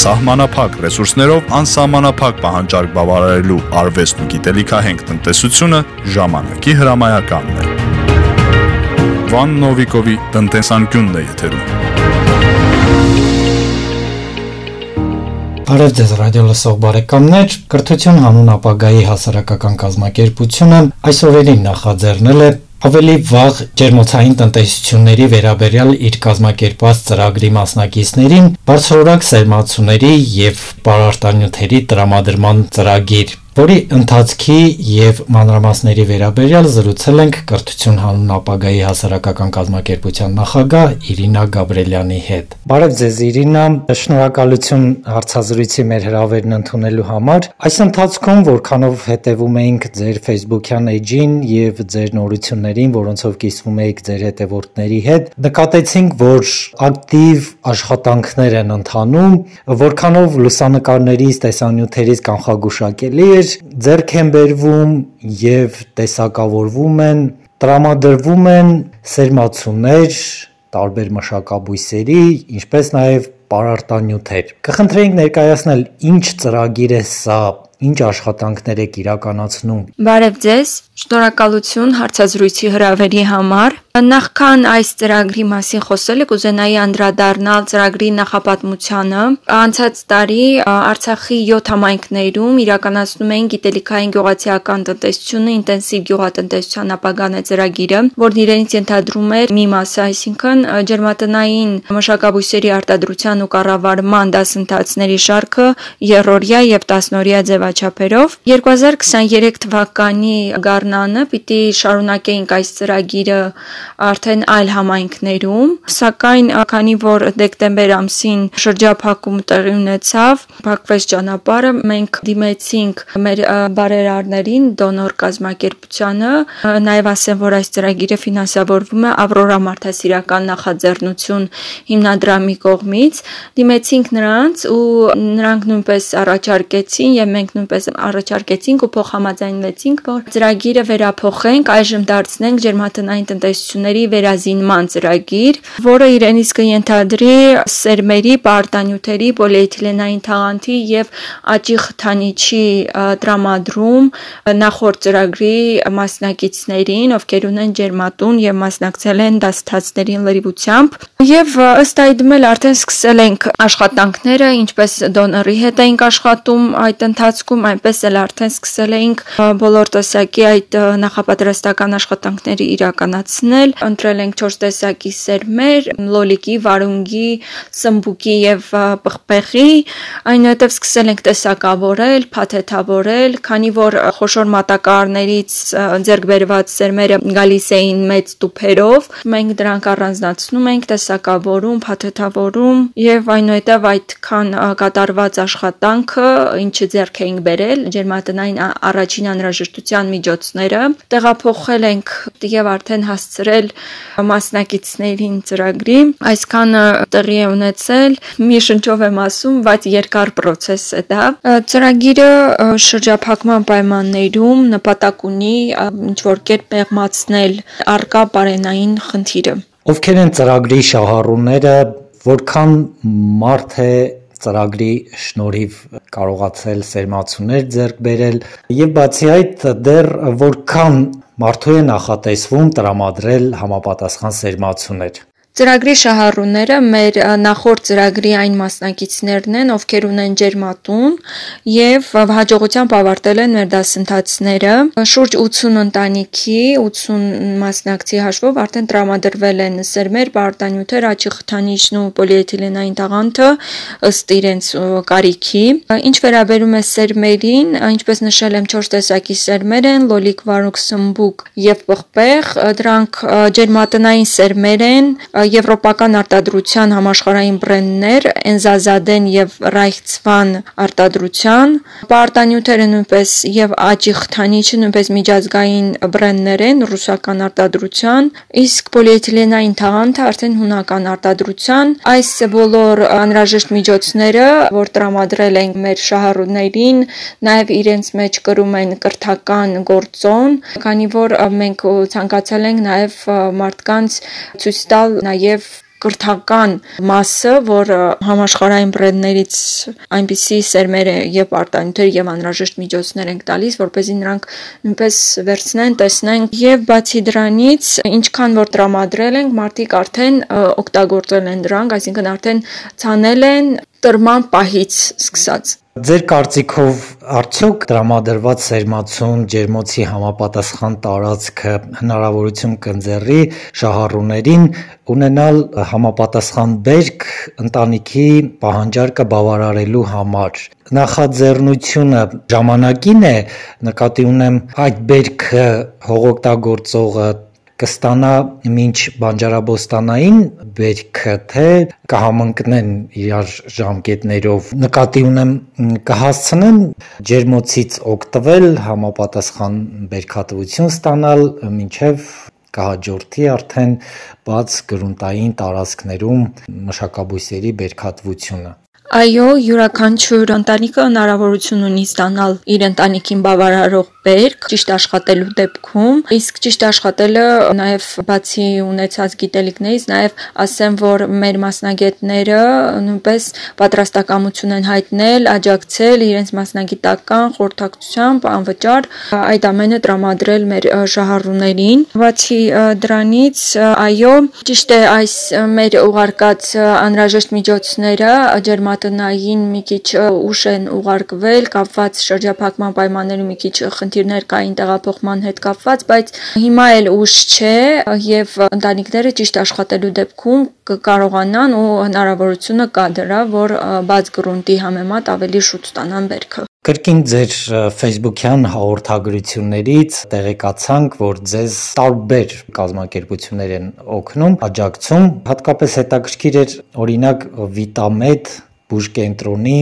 Սահմանափակ ռեսուրսներով անսահմանափակ պահանջարկ բավարարելու արվեստն ու գիտելիքահենք տնտեսությունը ժամանակի հրամայականն է։ Վան Նովիկովի տնտեսանկյունն է եթերում։ Բարև ձեզ ռադիո լսող բարեկամներ, կրթություն հանուն ապագայի հասարակական կազմակերպությունը այսօրերին նախաձեռնել է ավելի վաղ ջերմոցային տնտեսությունների վերաբերյալ իր կազմակերպած ծրագրի մասնակիցներին բարձրորակ սերմացուների եւ պարարտանյութերի տրամադրման ծրագիր որի ընթացքի եւ մանրամասների վերաբերյալ զրուցել ենք կրթություն հանուն ապագայի հասարակական կազմակերպության նախագահ Իրինա Գաբրելյանի հետ։ Բարև ձեզ Իրինա, շնորհակալություն հարցազրույցի մեր հրավերն ընդունելու համար։ Այս ընթացքում որքանով հետևում էինք ձեր Facebook-յան էջին եւ ձեր նորություններին, որոնցով կիսվում էիք ձեր հետևորդների հետ, նկատեցինք, որ ակտիվ աշխատանքներ են ընթանում, որքանով լուսանկարներից, տեսանյութերից կանխագուշակելի էր ձեռք են բերվում եւ տեսակավորվում են, տրամադրվում են սերմացուներ տարբեր մշակաբույսերի, ինչպես նաեւ պարարտանյութեր։ Կխնդրեինք ներկայացնել ինչ ծրագիր է սա, ինչ աշխատանքներ եք իրականացնում։ Բարև ձեզ, շնորհակալություն հարցազրույցի հրավերի համար։ Նախքան այս ծրագրի մասին խոսելը կուզենայի անդրադառնալ ծրագրի նախապատմությանը։ Անցած տարի Արցախի 7 համայնքներում իրականացնում էին գիտելիքային գյուղացիական տնտեսությունը ինտենսիվ գյուղատնտեսության ապագան է ծրագիրը, որն իրենից ենթադրում էր մի մասը, այսինքն ջերմատնային մշակաբույսերի արտադրության ու կառավարման դասընթացների շարքը երրորդյա եւ տասնօրյա ձևաչափերով 2023 թվականի գարնանը պիտի շարունակեինք այս ծրագիրը արդեն այլ համայնքներում, սակայն քանի որ դեկտեմբեր ամսին շրջափակում տեղի ունեցավ, փակվեց ճանապարհը, մենք դիմեցինք մեր բարերարներին, դոնոր կազմակերպությանը, նաև ասեմ, որ այս ծրագիրը ֆինանսավորվում է Ավրորա մարդասիրական նախաձեռնություն հիմնադրամի կողմից, դիմեցինք նրանց ու նրանք նույնպես առաջարկեցին եւ մենք նույնպես առաջարկեցինք ու փոխհամաձայնվեցինք, որ ծրագիրը վերափոխենք, այժմ դարձնենք ջերմատնային տնտեսությունների վերազինման ծրագիր, որը իրենից կենթադրի սերմերի, պարտանյութերի, պոլիէթիլենային թաղանթի եւ աճի խթանիչի տրամադրում նախորդ ծրագրի մասնակիցներին, ովքեր ունեն ջերմատուն եւ մասնակցել են դասթացներին լրիվությամբ եւ ըստ այդմ էլ արդեն սկսել ենք աշխատանքները, ինչպես դոնորի հետ էինք աշխատում այդ ընթացքում, այնպես էլ արդեն սկսել էինք բոլոր տեսակի այդ նախապատրաստական աշխատանքները իրականացնել ընտրել ենք 4 տեսակի սերմեր՝ լոլիկի, վարունգի, սմբուկի եւ պղպեղի, այնուհետեւ սկսել ենք տեսակավորել, փաթեթավորել, քանի որ խոշոր մատակարարներից ձեռք բերված սերմերը գալիս էին մեծ տուփերով, մենք դրանք առանձնացնում ենք, տեսակավորում, փաթեթավորում եւ այնուհետեւ այդքան կատարված աշխատանքը, ինչը ձեռք էինք բերել, ջերմատնային առաջին անհրաժեշտության միջոցները տեղափոխել ենք եւ արդեն հասցրել մասնակիցներին ծրագրի։ Այսքանը տեղի է ունեցել, մի շնչով եմ ասում, բայց երկար process է դա։ Ծրագիրը շրջափակման պայմաններում նպատակ ունի ինչ որ կերպ մեղմացնել արկա բարենային խնդիրը։ Ովքեր են ծրագրի շահառուները, որքան մարդ է ծրագրի շնորհիվ կարողացել սերմացուներ ձեռք բերել եւ բացի այդ դեռ որքան մարդու է նախատեսվում տրամադրել համապատասխան սերմացուներ։ Ծրագրի շահառուները մեր նախորդ ծրագրի այն մասնակիցներն են, ովքեր ունեն ջերմատուն եւ հաջողությամբ ավարտել են մեր դասընթացները։ Շուրջ 80 ընտանիքի, 80 մասնակցի հաշվով արդեն տրամադրվել են սերմեր, պարտանյութեր, աճի խթանիչն ու պոլիէթիլենային տաղանդը ըստ իրենց կարիքի։ Ինչ վերաբերում է սերմերին, ինչպես նշել եմ, 4 տեսակի սերմեր են՝ լոլիկ, վարուկ, սմբուկ եւ պղպեղ։ Դրանք ջերմատնային սերմեր են, եվրոպական արտադրության համաշխարհային բրենդներ Enzazaden եւ Reichswan արտադրության, պարտանյութերը նույնպես եւ աճի խթանիչը նույնպես միջազգային բրենդներ են ռուսական արտադրության, իսկ պոլիէթիլենային թաղանթը արդեն հունական արտադրության։ Այս բոլոր անհրաժեշտ միջոցները, որ տրամադրել ենք մեր շահառուներին, նաեւ իրենց մեջ կրում են կրթական գործոն, քանի որ մենք ցանկացել ենք նաեւ մարդկանց ցույց տալ նաև կրթական մասը, որ համաշխարհային բրենդներից այնպիսի սերմեր եւ արտանյութեր եւ անհրաժեշտ միջոցներ ենք տալիս, որպեսզի նրանք նույնպես վերցնեն, տեսնեն եւ բացի դրանից, ինչքան որ տրամադրել ենք, մարդիկ արդեն օգտագործել են դրանք, այսինքն արդեն ցանել են տրման պահից սկսած։ Ձեր կարծիքով արդյոք դրամադրված սերմացուն ջերմոցի համապատասխան տարածքը հնարավորություն կընձեռի շահառուներին ունենալ համապատասխան բերք ընտանիքի պահանջարկը բավարարելու համար։ Նախաձեռնությունը ժամանակին է, նկատի ունեմ այդ բերքը հողօգտագործողը կստանա մինչ բանջարաբոստանային բերքը, թե կհամընկնեն իրար ժամկետներով։ Նկատի ունեմ կհասցնեն ջերմոցից օգտվել, համապատասխան բերքատվություն ստանալ, մինչև կհաջորդի արդեն բաց գրունտային տարածքներում մշակաբույսերի բերքատվությունը։ Այո, յուրաքանչյուր ընտանիքը հնարավորություն ունի ստանալ իր ընտանիքին բավարարող բերք ճիշտ աշխատելու դեպքում, իսկ ճիշտ աշխատելը նաև բացի ունեցած գիտելիքներից, նաև ասեմ, որ մեր մասնագետները նույնպես պատրաստակամություն են հայտնել, աջակցել իրենց մասնագիտական խորհրդակցությամբ անվճար այդ ամենը տրամադրել մեր շահառուներին։ Բացի դրանից, այո, ճիշտ է այս մեր ուղարկած անհրաժեշտ միջոցները ջերմատնային մի քիչ ուշ են ուղարկվել, կապված շրջափակման պայմաններում մի քիչ խնդիրներ կային տեղափոխման հետ կապված, բայց հիմա էլ ուշ չէ եւ ընտանիքները ճիշտ աշխատելու դեպքում կկարողանան ու հնարավորությունը կա դրա, որ բաց գրունտի համեմատ ավելի շուտ ստանան բերքը։ Կրկին ձեր Facebook-յան հաղորդագրություններից տեղեկացանք, որ ձեզ տարբեր կազմակերպություններ են օգնում, աջակցում, հատկապես հետաքրքիր էր օրինակ Vitamed բուժկենտրոնի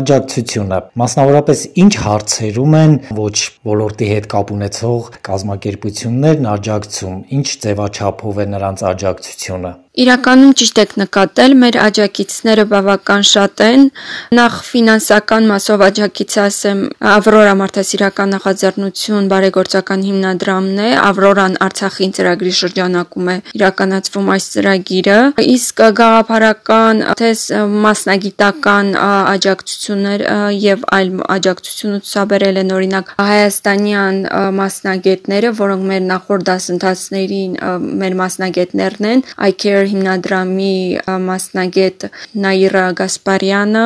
աջակցությունը։ Մասնավորապես ինչ հարցերում են ոչ ոլորտի հետ կապ ունեցող կազմակերպություններն աջակցում, ինչ ձևաչափով է նրանց աջակցությունը։ Իրականում ճիշտ եք նկատել, մեր աջակիցները բավական շատ են։ Նախ ֆինանսական մասով աջակիցը ասեմ, Ավրորա մարդասիրական նախաձեռնություն բարեգործական հիմնադրամն է, Ավրորան Արցախին ծրագրի շրջանակում է իրականացվում այս ծրագիրը, իսկ գաղափարական թե մասնագիտական աջակցություններ եւ այլ աջակցություն ցուցաբերել են օրինակ հայաստանյան մասնագետները, որոնք մեր նախորդ դասընթացներին մեր մասնագետներն են, iCare Care հիմնադրամի մասնագետ Նաիրա Գասպարյանը,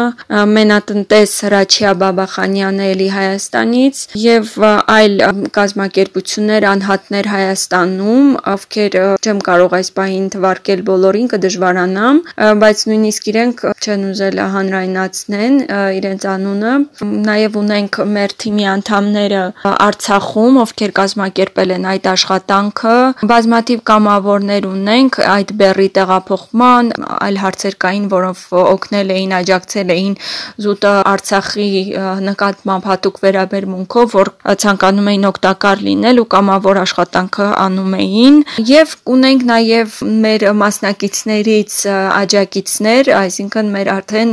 մենատնտես Հրաչյա Բաբախանյանը էլի Հայաստանից եւ այլ կազմակերպություններ անհատներ Հայաստանում, ովքեր չեմ կարող այս պահին թվարկել բոլորին կդժվարանամ, բայց նույնիսկ իրենք չեն ուզել հանրայնացնեն իրենց անունը։ Նաեւ ունենք մեր թիմի անդամները Արցախում, ովքեր կազմակերպել են այդ աշխատանքը։ Բազմաթիվ կամավորներ ունենք այդ բեռի ծառի տեղափոխման, այլ հարցեր կային, որոնք օգնել էին, աջակցել էին զուտը Արցախի նկատմամբ հատուկ վերաբերմունքով, որ ցանկանում էին օգտակար լինել ու կամավոր աշխատանքը անում էին եւ ունենք նաեւ մեր մասնակիցներից աջակիցներ, այսինքն մեր արդեն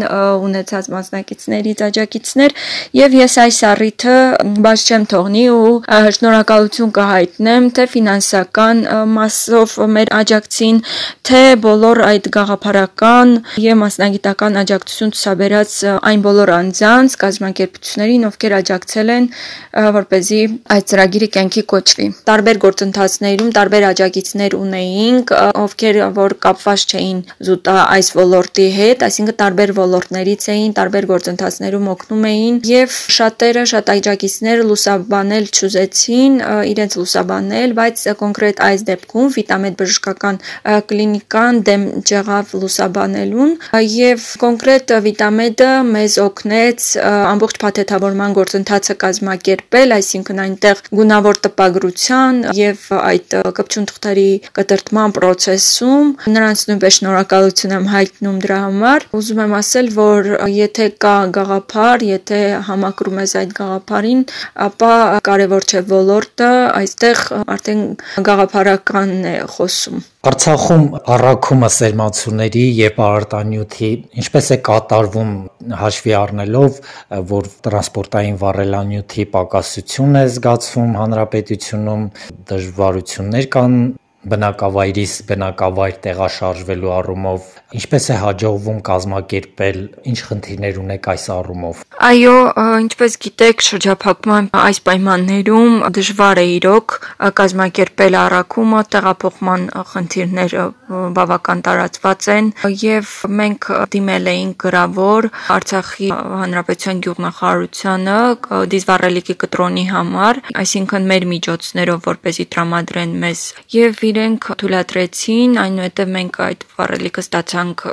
ունեցած մասնակիցներից աջակիցներ եւ ես այս առիթը բաց չեմ թողնի ու շնորհակալություն կհայտնեմ թե ֆինանսական մասով մեր աջակցին, թե բոլոր այդ գաղափարական եւ մասնագիտական աջակցություն ցուսաբերած այն բոլոր անձանց, կազմակերպություններին, ովքեր աջակցել են, որ เป զի այդ ծրագիրը կյանքի կոչվի։ Տարբեր գործընթացներում տարբեր աջակիցներ ունեինք, ովքեր որ կապված չէին զուտ այս ոլորտի հետ, այսինքն տարբեր ոլորտներից էին, տարբեր գործընթացներում օգնում էին եւ շատերը շատ աջակիցներ լուսաբանել չուզեցին, իրենց լուսաբանել, բայց կոնկրետ այս դեպքում Վիտամեդ բժշկական կլինիկ կան դեմ ջեղավ լուսաբանելուն եւ կոնկրետ վիտամեդը մեզ օգնեց ամբողջ փաթեթավորման գործընթացը կազմակերպել, այսինքն այնտեղ գունավոր տպագրության եւ այդ կպչուն թղթերի կտրտման process-ում նրանց նույնպես շնորհակալություն եմ հայտնում դրա համար։ Ուզում եմ ասել, որ եթե կա գաղափար, եթե համակրում ես այդ գաղափարին, ապա կարևոր չէ ոլորտը, այստեղ արդեն գաղափարականն է խոսում։ Արցախում առաքումը սերմացուների եւ արտանյութի ինչպես է կատարվում հաշվի առնելով, որ տրանսպորտային վառելանյութի պակասություն է զգացվում հանրապետությունում, դժվարություններ կան բնակավայրից բնակավայր տեղաշարժվելու առումով ինչպես է հաջողվում կազմակերպել, ինչ խնդիրներ ունեք այս առումով։ Այո, ինչպես գիտեք, շրջափակման այս պայմաններում դժվար է իրոք կազմակերպել առաքումը, տեղափոխման խնդիրները բավական տարածված են եւ մենք դիմել էինք գրավոր Արցախի Հանրապետության գյուղնախարարությանը դիզվառելիքի կտրոնի համար, այսինքն մեր միջոցներով, որպեսի տրամադրեն մեզ եւ իրենք թույլատրեցին, այնուհետեւ մենք այդ վառելիքը ստացանք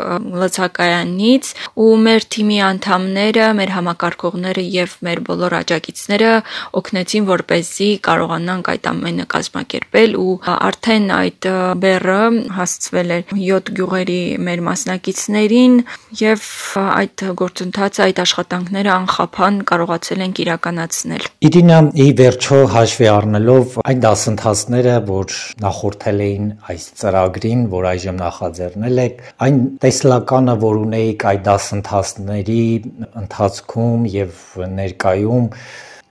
լցակայանից ու մեր թիմի անդամները, մեր համակարգողները եւ մեր բոլոր աջակիցները օգնեցին, որպեսզի կարողանանք այդ ամենը կազմակերպել ու արդեն այդ բեռը հասցվել էր 7 գյուղերի մեր մասնակիցներին եւ այդ գործընթացը, այդ աշխատանքները անխափան կարողացել ենք իրականացնել։ Իրինա, ի վերջո հաշվի առնելով այն դասընթացները, որ նախորդել էին այս ծրագրին, որ այժմ նախաձեռնել եք, այն տեսլականը, որ ունեիք այդ դասընթացների ընթացքում եւ ներկայում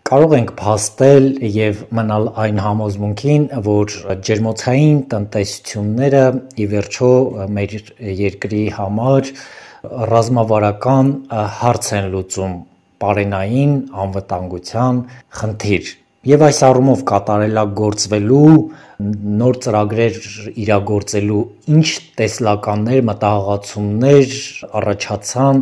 կարող ենք փաստել եւ մնալ այն համոզմունքին, որ ջերմոցային տնտեսությունները ի վերջո մեր երկրի համար ռազմավարական հարց են լուծում պարենային անվտանգության խնդիր եւ այս առումով կատարելագործվելու նոր ծրագրեր իրագործելու ինչ տեսլականներ, մտահղացումներ առաջացան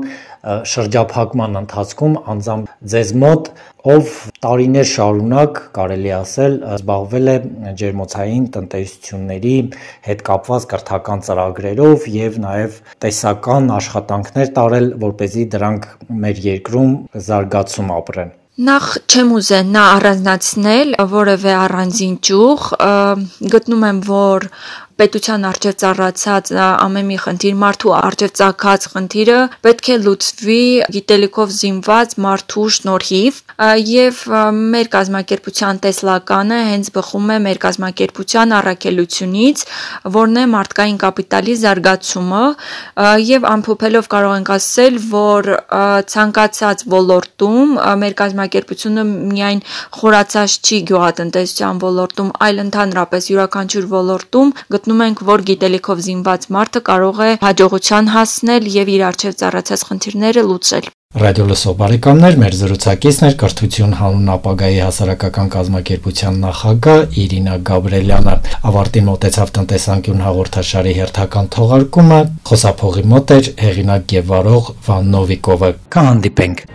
շրջափակման ընթացքում անձամբ ձեզ մոտ ով տարիներ շարունակ կարելի ասել զբաղվել է ջերմոցային տնտեսությունների հետ կապված կրթական ծրագրերով եւ նաեւ տեսական աշխատանքներ տարել, որ เป զի դրանք մեր երկրում զարգացում ապրեն։ Նախ չեմ ուզենա առանձնացնել որևէ առանձին ճյուղ, գտնում եմ, որ պետության արժե ծառացած ամեն մի խնդիր, մարդու արժե ծագած խնդիրը պետք է լուծվի գիտելիքով զինված մարդու շնորհիվ եւ մեր կազմակերպության տեսլականը հենց բխում է մեր կազմակերպության առաքելությունից, որն է մարդկային կապիտալի զարգացումը եւ ամփոփելով կարող ենք ասել, որ ցանկացած ոլորտում մեր կազմակերպությունը միայն խորացած չի գյուղատնտեսության ոլորտում, այլ ընդհանրապես յուրաքանչյուր ոլորտում գտնում ենք, որ գիտելիքով զինված մարդը կարող է հաջողության հասնել եւ իր արժեվ ծառացած խնդիրները լուծել։ Ռադիո լսող բարեկամներ, մեր զրուցակիցն էր Կրթություն հանուն ապագայի հասարակական կազմակերպության նախագահ Իրինա Գաբրելյանը։ Ավարտին մոտեցավ տնտեսանկյուն հաղորդաշարի հերթական թողարկումը։ Խոսափողի մոտ էր հեղինակ եւ վարող Վան Նովիկովը։ Կհանդիպենք